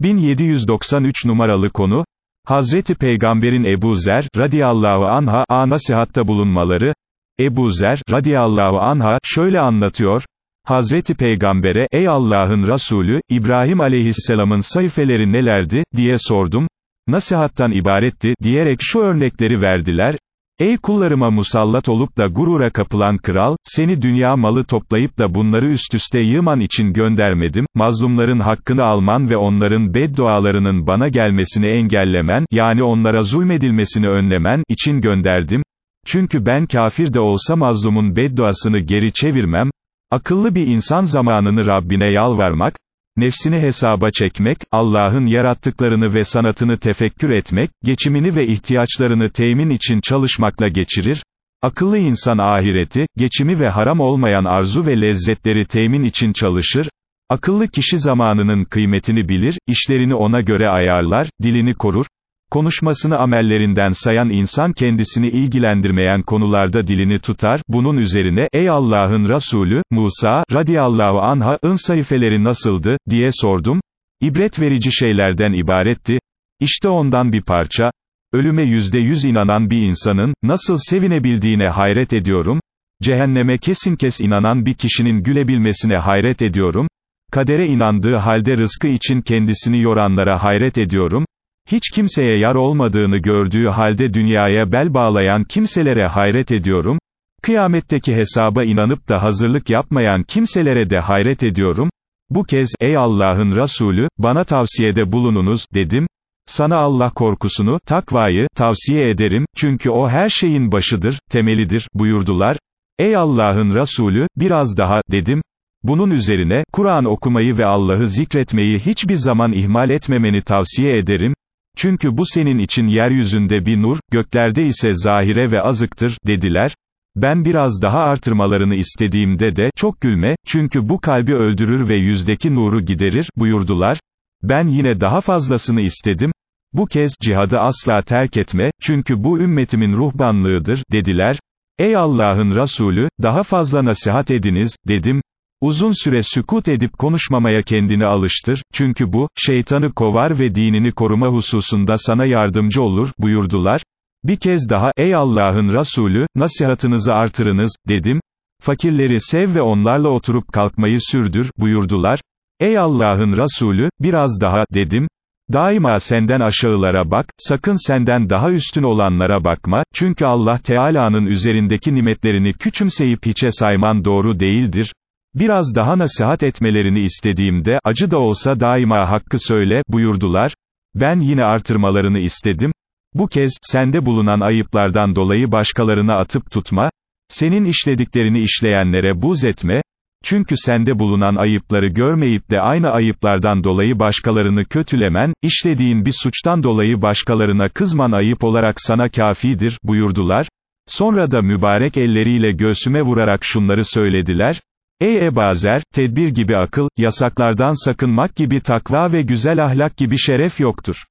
1793 numaralı konu, Hazreti Peygamberin Ebu Zer, radiyallahu anha, a nasihatta bulunmaları, Ebu Zer, radiyallahu anha, şöyle anlatıyor, Hazreti Peygamber'e, ey Allah'ın Resulü, İbrahim aleyhisselamın sayfeleri nelerdi, diye sordum, nasihattan ibaretti, diyerek şu örnekleri verdiler, Ey kullarıma musallat olup da gurura kapılan kral, seni dünya malı toplayıp da bunları üst üste yığman için göndermedim, mazlumların hakkını alman ve onların beddualarının bana gelmesini engellemen, yani onlara zulmedilmesini önlemen, için gönderdim. Çünkü ben kafir de olsa mazlumun bedduasını geri çevirmem, akıllı bir insan zamanını Rabbine yalvarmak, nefsini hesaba çekmek, Allah'ın yarattıklarını ve sanatını tefekkür etmek, geçimini ve ihtiyaçlarını temin için çalışmakla geçirir, akıllı insan ahireti, geçimi ve haram olmayan arzu ve lezzetleri temin için çalışır, akıllı kişi zamanının kıymetini bilir, işlerini ona göre ayarlar, dilini korur, Konuşmasını amellerinden sayan insan kendisini ilgilendirmeyen konularda dilini tutar, bunun üzerine, ey Allah'ın Resulü, Musa, radiyallahu anha'ın sayfeleri nasıldı, diye sordum, ibret verici şeylerden ibaretti, İşte ondan bir parça, ölüme yüzde yüz inanan bir insanın, nasıl sevinebildiğine hayret ediyorum, cehenneme kesin kes inanan bir kişinin gülebilmesine hayret ediyorum, kadere inandığı halde rızkı için kendisini yoranlara hayret ediyorum, hiç kimseye yar olmadığını gördüğü halde dünyaya bel bağlayan kimselere hayret ediyorum, kıyametteki hesaba inanıp da hazırlık yapmayan kimselere de hayret ediyorum, bu kez, ey Allah'ın Resulü, bana tavsiyede bulununuz, dedim, sana Allah korkusunu, takvayı, tavsiye ederim, çünkü o her şeyin başıdır, temelidir, buyurdular, ey Allah'ın Resulü, biraz daha, dedim, bunun üzerine, Kur'an okumayı ve Allah'ı zikretmeyi hiçbir zaman ihmal etmemeni tavsiye ederim, çünkü bu senin için yeryüzünde bir nur, göklerde ise zahire ve azıktır, dediler. Ben biraz daha artırmalarını istediğimde de, çok gülme, çünkü bu kalbi öldürür ve yüzdeki nuru giderir, buyurdular. Ben yine daha fazlasını istedim. Bu kez, cihadı asla terk etme, çünkü bu ümmetimin ruhbanlığıdır, dediler. Ey Allah'ın Resulü, daha fazla nasihat ediniz, dedim. Uzun süre sükut edip konuşmamaya kendini alıştır, çünkü bu, şeytanı kovar ve dinini koruma hususunda sana yardımcı olur, buyurdular. Bir kez daha, ey Allah'ın Resulü, nasihatınızı artırınız, dedim. Fakirleri sev ve onlarla oturup kalkmayı sürdür, buyurdular. Ey Allah'ın Resulü, biraz daha, dedim. Daima senden aşağılara bak, sakın senden daha üstün olanlara bakma, çünkü Allah Teala'nın üzerindeki nimetlerini küçümseyip hiçe sayman doğru değildir. Biraz daha nasihat etmelerini istediğimde, acı da olsa daima hakkı söyle, buyurdular. Ben yine artırmalarını istedim. Bu kez, sende bulunan ayıplardan dolayı başkalarına atıp tutma, senin işlediklerini işleyenlere buz etme, çünkü sende bulunan ayıpları görmeyip de aynı ayıplardan dolayı başkalarını kötülemen, işlediğin bir suçtan dolayı başkalarına kızman ayıp olarak sana kafidir, buyurdular. Sonra da mübarek elleriyle göğsüme vurarak şunları söylediler, Ey Ebazer, tedbir gibi akıl, yasaklardan sakınmak gibi takva ve güzel ahlak gibi şeref yoktur.